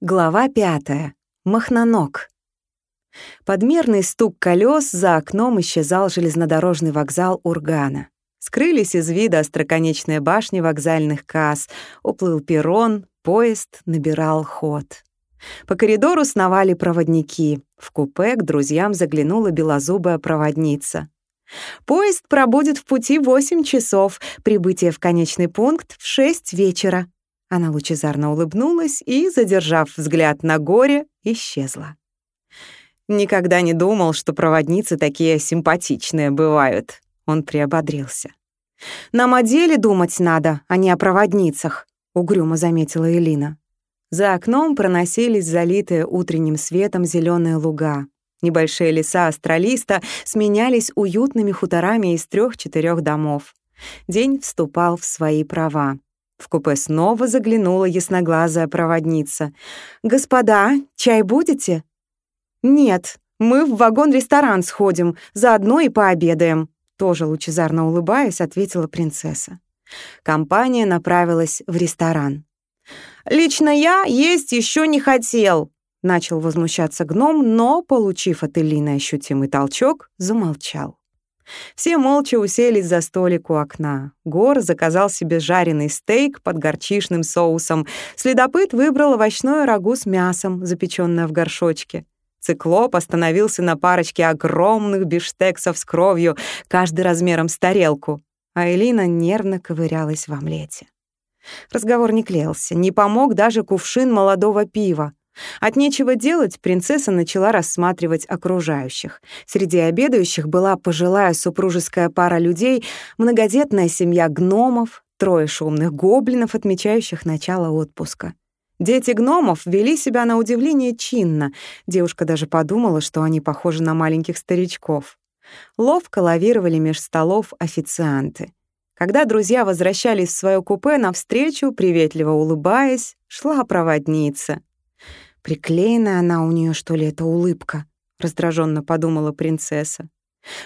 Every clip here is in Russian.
Глава пятая. Махноног. Подмерный стук колес за окном исчезал железнодорожный вокзал Ургана. Скрылись из вида остроконечные башни вокзальных касс, уплыл перрон, поезд набирал ход. По коридору сновали проводники. В купе к друзьям заглянула белозубая проводница. «Поезд пробудет в пути 8 часов, прибытие в конечный пункт в 6 вечера». Она лучезарно улыбнулась и, задержав взгляд на горе, исчезла. «Никогда не думал, что проводницы такие симпатичные бывают», — он приободрился. «Нам о деле думать надо, а не о проводницах», — угрюмо заметила Элина. За окном проносились залитые утренним светом зеленые луга. Небольшие леса астралиста сменялись уютными хуторами из трех четырех домов. День вступал в свои права. В купе снова заглянула ясноглазая проводница. «Господа, чай будете?» «Нет, мы в вагон-ресторан сходим, заодно и пообедаем», тоже лучезарно улыбаясь, ответила принцесса. Компания направилась в ресторан. «Лично я есть еще не хотел», — начал возмущаться гном, но, получив от Элины ощутимый толчок, замолчал. Все молча уселись за столик у окна. Гор заказал себе жареный стейк под горчишным соусом. Следопыт выбрал овощное рагу с мясом, запечённое в горшочке. Циклоп остановился на парочке огромных биштексов с кровью, каждый размером с тарелку, а Элина нервно ковырялась в омлете. Разговор не клеился, не помог даже кувшин молодого пива. От нечего делать принцесса начала рассматривать окружающих. Среди обедающих была пожилая супружеская пара людей, многодетная семья гномов, трое шумных гоблинов, отмечающих начало отпуска. Дети гномов вели себя на удивление чинно. Девушка даже подумала, что они похожи на маленьких старичков. Ловко лавировали меж столов официанты. Когда друзья возвращались в свое купе, навстречу, приветливо улыбаясь, шла проводница. Приклеенная она у нее, что ли, эта улыбка, раздраженно подумала принцесса.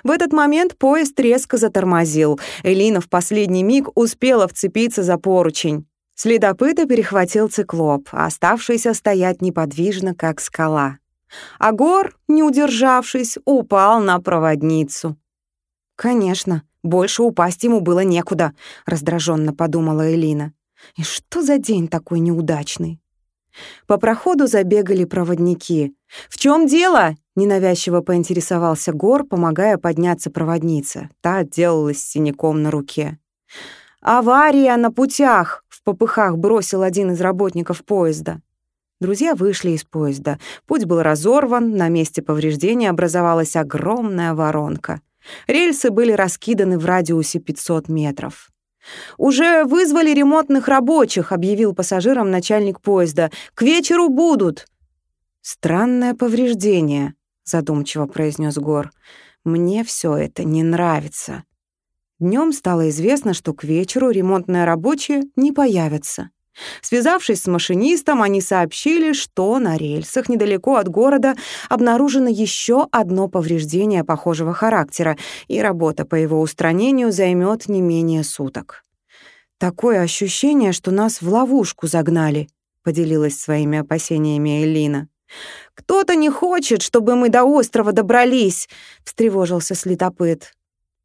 В этот момент поезд резко затормозил. Элина в последний миг успела вцепиться за поручень. Следопыта перехватил циклоп, а оставшийся стоять неподвижно, как скала. Агор, не удержавшись, упал на проводницу. «Конечно, больше упасть ему было некуда», — раздраженно подумала Элина. «И что за день такой неудачный?» По проходу забегали проводники. «В чем дело?» — ненавязчиво поинтересовался Гор, помогая подняться проводнице. Та отделалась синяком на руке. «Авария на путях!» — в попыхах бросил один из работников поезда. Друзья вышли из поезда. Путь был разорван, на месте повреждения образовалась огромная воронка. Рельсы были раскиданы в радиусе 500 метров. «Уже вызвали ремонтных рабочих», — объявил пассажирам начальник поезда. «К вечеру будут». «Странное повреждение», — задумчиво произнес Гор. «Мне все это не нравится». Днем стало известно, что к вечеру ремонтные рабочие не появятся. Связавшись с машинистом, они сообщили, что на рельсах недалеко от города обнаружено еще одно повреждение похожего характера, и работа по его устранению займет не менее суток. «Такое ощущение, что нас в ловушку загнали», — поделилась своими опасениями Элина. «Кто-то не хочет, чтобы мы до острова добрались», — встревожился следопыт.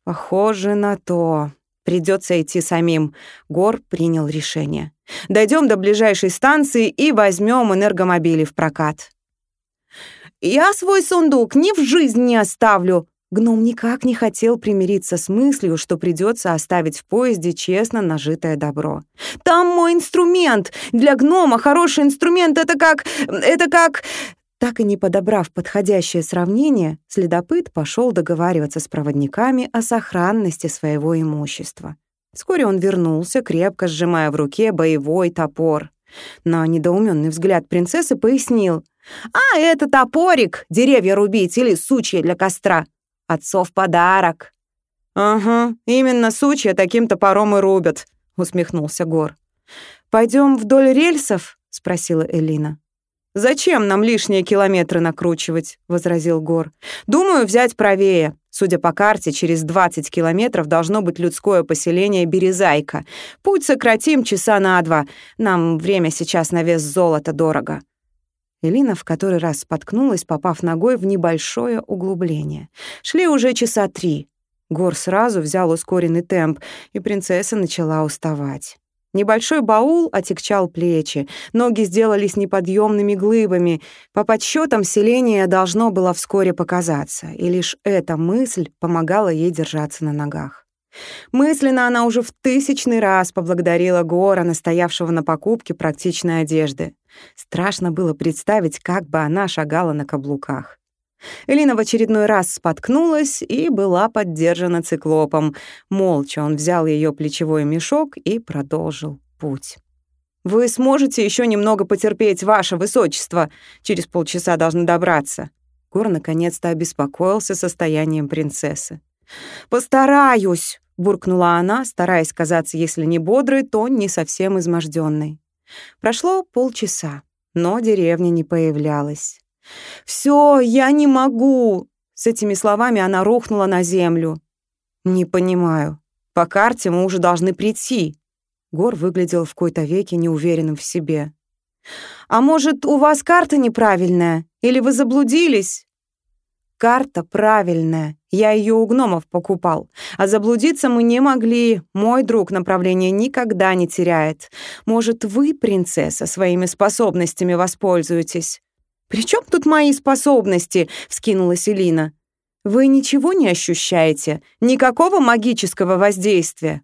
«Похоже на то. Придется идти самим». Гор принял решение. Дойдем до ближайшей станции и возьмем энергомобили в прокат. «Я свой сундук ни в жизнь не оставлю!» Гном никак не хотел примириться с мыслью, что придется оставить в поезде честно нажитое добро. «Там мой инструмент! Для гнома хороший инструмент — это как... это как...» Так и не подобрав подходящее сравнение, следопыт пошел договариваться с проводниками о сохранности своего имущества. Вскоре он вернулся, крепко сжимая в руке боевой топор. На недоуменный взгляд принцессы пояснил. «А, это топорик! Деревья рубить или сучья для костра. Отцов подарок». «Ага, именно сучья таким топором и рубят», — усмехнулся Гор. Пойдем вдоль рельсов?» — спросила Элина. «Зачем нам лишние километры накручивать?» — возразил Гор. «Думаю, взять правее. Судя по карте, через 20 километров должно быть людское поселение Березайка. Путь сократим часа на два. Нам время сейчас на вес золота дорого». Элина в который раз споткнулась, попав ногой в небольшое углубление. Шли уже часа три. Гор сразу взял ускоренный темп, и принцесса начала уставать. Небольшой баул отягчал плечи, ноги сделались неподъемными глыбами. По подсчетам селение должно было вскоре показаться, и лишь эта мысль помогала ей держаться на ногах. Мысленно она уже в тысячный раз поблагодарила Гора, настоявшего на покупке практичной одежды. Страшно было представить, как бы она шагала на каблуках. Элина в очередной раз споткнулась и была поддержана циклопом. Молча он взял ее плечевой мешок и продолжил путь. «Вы сможете еще немного потерпеть, ваше высочество. Через полчаса должны добраться». Гор наконец-то обеспокоился состоянием принцессы. «Постараюсь», — буркнула она, стараясь казаться, если не бодрой, то не совсем изможденной. Прошло полчаса, но деревня не появлялась. Все, я не могу!» С этими словами она рухнула на землю. «Не понимаю. По карте мы уже должны прийти». Гор выглядел в кои-то веке неуверенным в себе. «А может, у вас карта неправильная? Или вы заблудились?» «Карта правильная. Я ее у гномов покупал. А заблудиться мы не могли. Мой друг направление никогда не теряет. Может, вы, принцесса, своими способностями воспользуетесь?» «При чем тут мои способности?» — вскинулась Элина. «Вы ничего не ощущаете? Никакого магического воздействия?»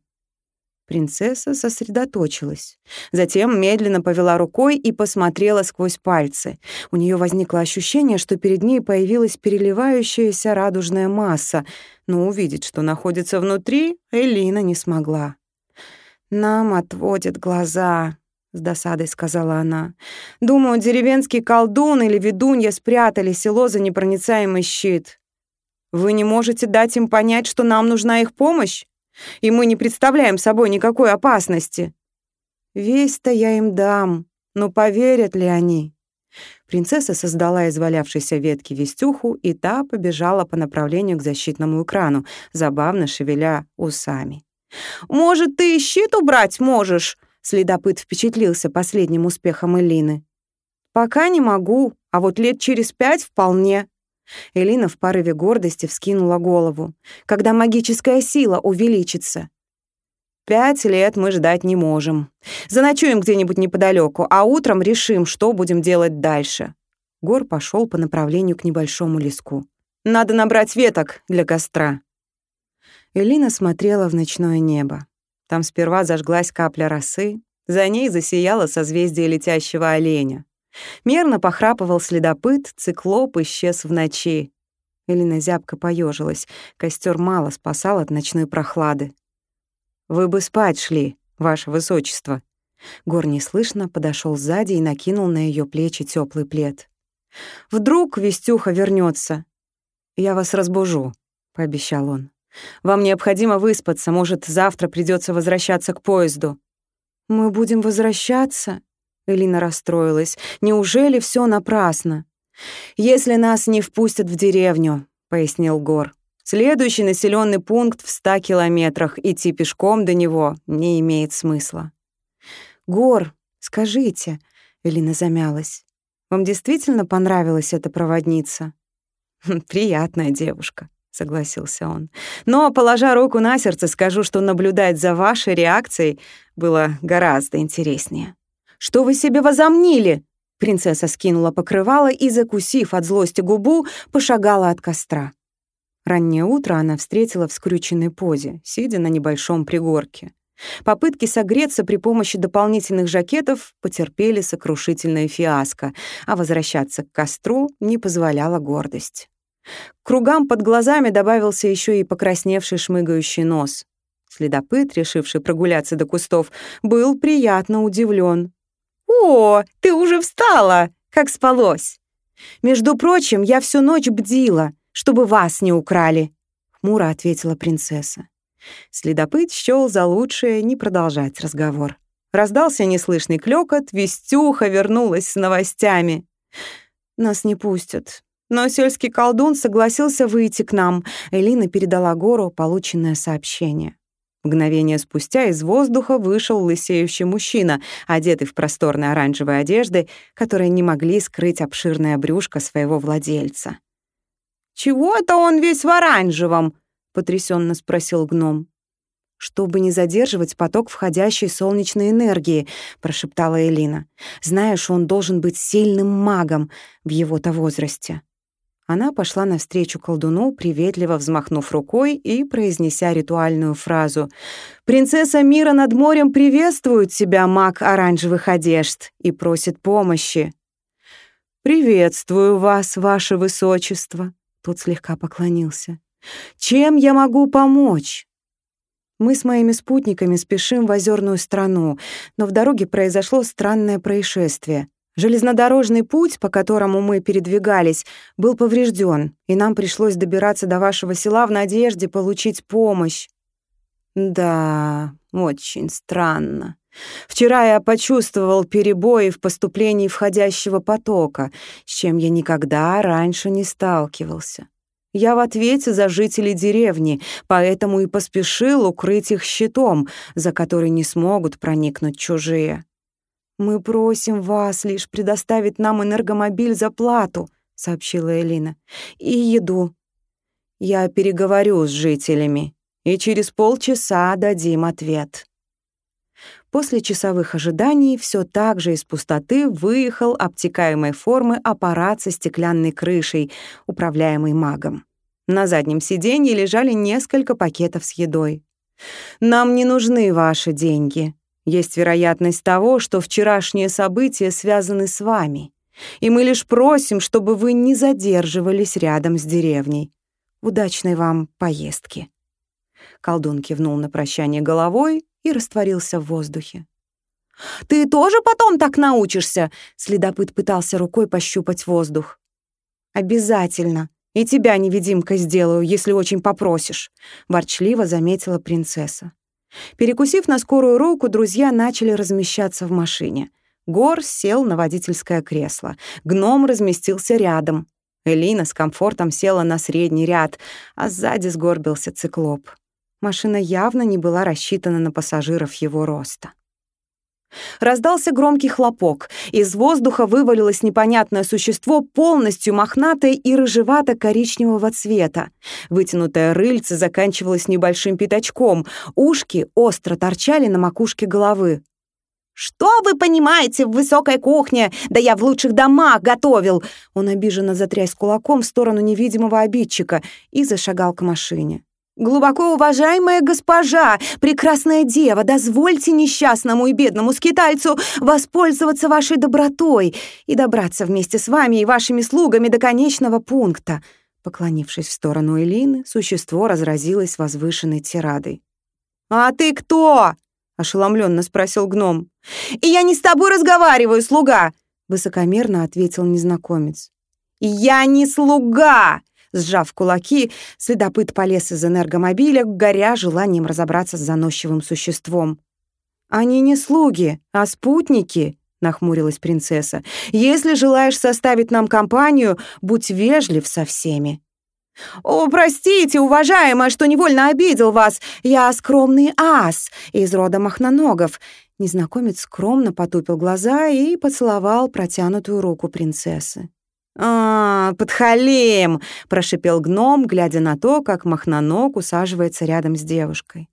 Принцесса сосредоточилась. Затем медленно повела рукой и посмотрела сквозь пальцы. У нее возникло ощущение, что перед ней появилась переливающаяся радужная масса, но увидеть, что находится внутри, Элина не смогла. «Нам отводят глаза», — с досадой сказала она. «Думаю, деревенский колдун или ведунья спрятали село за непроницаемый щит. Вы не можете дать им понять, что нам нужна их помощь? И мы не представляем собой никакой опасности». «Весть-то я им дам, но поверят ли они?» Принцесса создала из валявшейся ветки вестюху, и та побежала по направлению к защитному экрану, забавно шевеля усами. «Может, ты щит убрать можешь?» Следопыт впечатлился последним успехом Элины. «Пока не могу, а вот лет через пять вполне». Элина в порыве гордости вскинула голову. «Когда магическая сила увеличится?» «Пять лет мы ждать не можем. Заночуем где-нибудь неподалеку, а утром решим, что будем делать дальше». Гор пошел по направлению к небольшому леску. «Надо набрать веток для костра». Элина смотрела в ночное небо. Там сперва зажглась капля росы, за ней засияло созвездие летящего оленя. Мерно похрапывал следопыт, циклоп исчез в ночи. Элина зябко поежилась, костер мало спасал от ночной прохлады. «Вы бы спать шли, ваше высочество». Гор неслышно подошел сзади и накинул на ее плечи теплый плед. «Вдруг Вестюха вернется. «Я вас разбужу», — пообещал он. Вам необходимо выспаться, может, завтра придется возвращаться к поезду». «Мы будем возвращаться?» Элина расстроилась. «Неужели все напрасно?» «Если нас не впустят в деревню», — пояснил Гор. «Следующий населенный пункт в ста километрах, идти пешком до него не имеет смысла». «Гор, скажите», — Элина замялась, «вам действительно понравилась эта проводница?» «Приятная девушка», согласился он. Но, положа руку на сердце, скажу, что наблюдать за вашей реакцией было гораздо интереснее. Что вы себе возомнили? Принцесса скинула покрывало и, закусив от злости губу, пошагала от костра. Раннее утро она встретила в скрюченной позе, сидя на небольшом пригорке. Попытки согреться при помощи дополнительных жакетов потерпели сокрушительное фиаско, а возвращаться к костру не позволяла гордость. К кругам под глазами добавился еще и покрасневший шмыгающий нос. Следопыт, решивший прогуляться до кустов, был приятно удивлен. «О, ты уже встала! Как спалось!» «Между прочим, я всю ночь бдила, чтобы вас не украли», — хмуро ответила принцесса. Следопыт счёл за лучшее не продолжать разговор. Раздался неслышный клёкот, Вестюха вернулась с новостями. «Нас не пустят. Но сельский колдун согласился выйти к нам. Элина передала Гору полученное сообщение. Мгновение спустя из воздуха вышел лысеющий мужчина, одетый в просторные оранжевые одежды, которые не могли скрыть обширное брюшко своего владельца. «Чего это он весь в оранжевом?» — потрясенно спросил гном. «Чтобы не задерживать поток входящей солнечной энергии», — прошептала Элина. «Знаешь, он должен быть сильным магом в его-то возрасте». Она пошла навстречу колдуну, приветливо взмахнув рукой и произнеся ритуальную фразу. «Принцесса мира над морем приветствует тебя, маг оранжевых одежд, и просит помощи». «Приветствую вас, ваше высочество», — тот слегка поклонился. «Чем я могу помочь?» Мы с моими спутниками спешим в озерную страну, но в дороге произошло странное происшествие. Железнодорожный путь, по которому мы передвигались, был поврежден, и нам пришлось добираться до вашего села в надежде получить помощь. Да, очень странно. Вчера я почувствовал перебои в поступлении входящего потока, с чем я никогда раньше не сталкивался. Я в ответе за жителей деревни, поэтому и поспешил укрыть их щитом, за который не смогут проникнуть чужие. «Мы просим вас лишь предоставить нам энергомобиль за плату», — сообщила Элина. «И еду». «Я переговорю с жителями, и через полчаса дадим ответ». После часовых ожиданий все так же из пустоты выехал обтекаемой формы аппарат со стеклянной крышей, управляемый магом. На заднем сиденье лежали несколько пакетов с едой. «Нам не нужны ваши деньги», есть вероятность того, что вчерашние события связаны с вами, и мы лишь просим, чтобы вы не задерживались рядом с деревней. Удачной вам поездки». Колдун кивнул на прощание головой и растворился в воздухе. «Ты тоже потом так научишься?» Следопыт пытался рукой пощупать воздух. «Обязательно. И тебя невидимка сделаю, если очень попросишь», — ворчливо заметила принцесса. Перекусив на скорую руку, друзья начали размещаться в машине. Гор сел на водительское кресло. Гном разместился рядом. Элина с комфортом села на средний ряд, а сзади сгорбился циклоп. Машина явно не была рассчитана на пассажиров его роста. Раздался громкий хлопок. Из воздуха вывалилось непонятное существо, полностью мохнатое и рыжевато-коричневого цвета. Вытянутое рыльце заканчивалось небольшим пятачком, ушки остро торчали на макушке головы. «Что вы понимаете в высокой кухне? Да я в лучших домах готовил!» Он обиженно затряс кулаком в сторону невидимого обидчика и зашагал к машине. «Глубоко уважаемая госпожа, прекрасная дева, дозвольте несчастному и бедному скитальцу воспользоваться вашей добротой и добраться вместе с вами и вашими слугами до конечного пункта». Поклонившись в сторону Элины, существо разразилось возвышенной тирадой. «А ты кто?» — ошеломленно спросил гном. «И я не с тобой разговариваю, слуга!» — высокомерно ответил незнакомец. «Я не слуга!» Сжав кулаки, следопыт полез из энергомобиля, горя желанием разобраться с заносчивым существом. «Они не слуги, а спутники», — нахмурилась принцесса. «Если желаешь составить нам компанию, будь вежлив со всеми». «О, простите, уважаемая, что невольно обидел вас. Я скромный ас из рода махноногов». Незнакомец скромно потупил глаза и поцеловал протянутую руку принцессы. «А, подхалим!» — прошипел гном, глядя на то, как Махноног усаживается рядом с девушкой.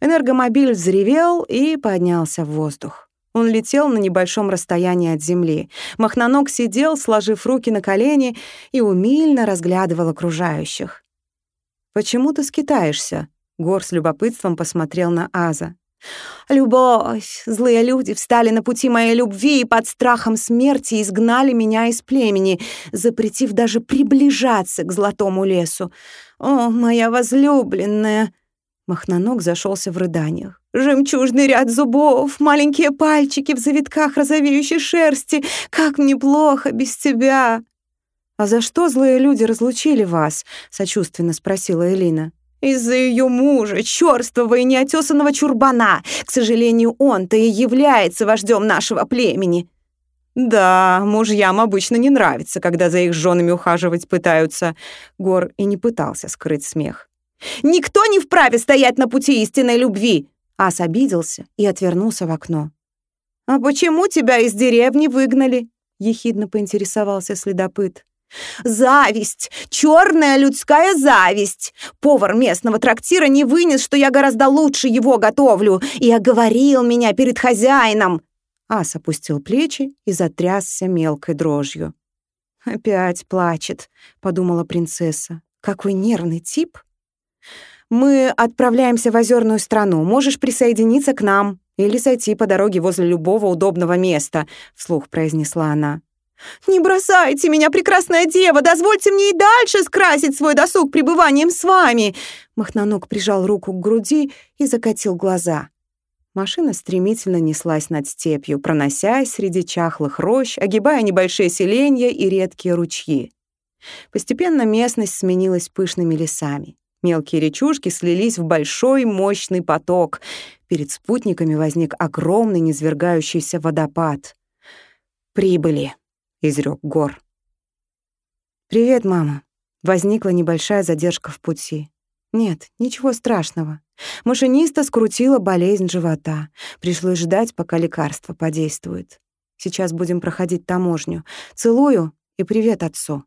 Энергомобиль взревел и поднялся в воздух. Он летел на небольшом расстоянии от земли. Махноног сидел, сложив руки на колени, и умильно разглядывал окружающих. «Почему ты скитаешься?» — Гор с любопытством посмотрел на Аза. Любовь! Злые люди встали на пути моей любви и под страхом смерти изгнали меня из племени, запретив даже приближаться к золотому лесу. О, моя возлюбленная!» Махноног зашелся в рыданиях. «Жемчужный ряд зубов, маленькие пальчики в завитках розовеющей шерсти. Как мне плохо без тебя!» «А за что злые люди разлучили вас?» — сочувственно спросила Элина. Из-за ее мужа, черствого и неотесанного чурбана. К сожалению, он-то и является вождем нашего племени. Да, мужьям обычно не нравится, когда за их женами ухаживать пытаются. Гор и не пытался скрыть смех. Никто не вправе стоять на пути истинной любви!» Ас обиделся и отвернулся в окно. «А почему тебя из деревни выгнали?» — ехидно поинтересовался следопыт. «Зависть! черная людская зависть! Повар местного трактира не вынес, что я гораздо лучше его готовлю, и оговорил меня перед хозяином!» Ас опустил плечи и затрясся мелкой дрожью. «Опять плачет», — подумала принцесса. «Какой нервный тип!» «Мы отправляемся в озерную страну. Можешь присоединиться к нам или сойти по дороге возле любого удобного места», — вслух произнесла она. «Не бросайте меня, прекрасная дева! Дозвольте мне и дальше скрасить свой досуг пребыванием с вами!» Махноног прижал руку к груди и закатил глаза. Машина стремительно неслась над степью, проносясь среди чахлых рощ, огибая небольшие селения и редкие ручьи. Постепенно местность сменилась пышными лесами. Мелкие речушки слились в большой мощный поток. Перед спутниками возник огромный низвергающийся водопад. «Прибыли!» — изрёк Гор. «Привет, мама». Возникла небольшая задержка в пути. Нет, ничего страшного. Машиниста скрутила болезнь живота. Пришлось ждать, пока лекарство подействует. Сейчас будем проходить таможню. Целую и привет отцу.